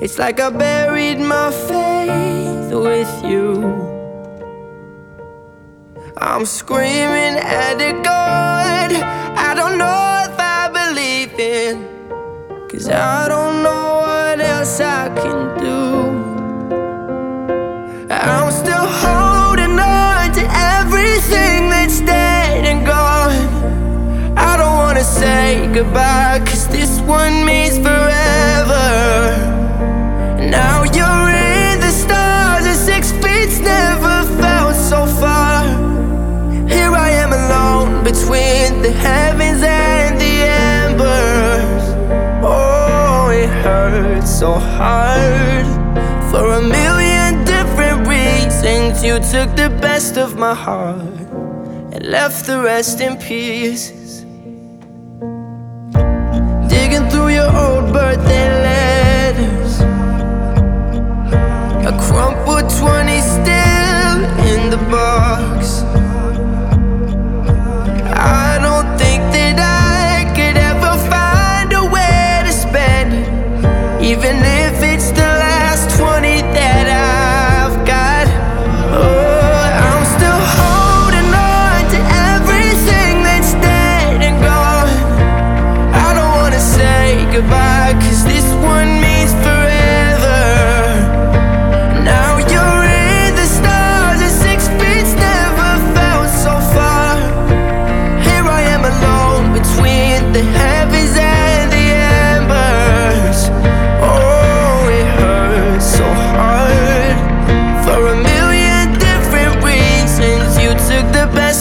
It's like I buried my faith with you. I'm screaming at the God I don't know if I believe in. Cause I don't know what else I can do. I'm still holding on to everything that's dead and gone. I don't wanna say goodbye, cause this one it hurts so hard for a million different reasons. You took the best of my heart and left the rest in pieces.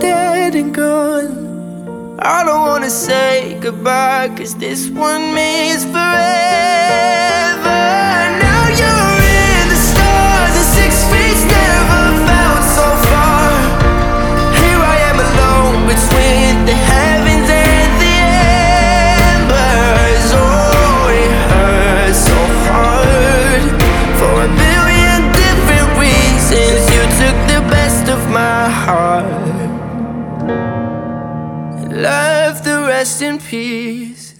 Dead and gone. I don't wanna say goodbye, cause this one means forever. And the rest in peace.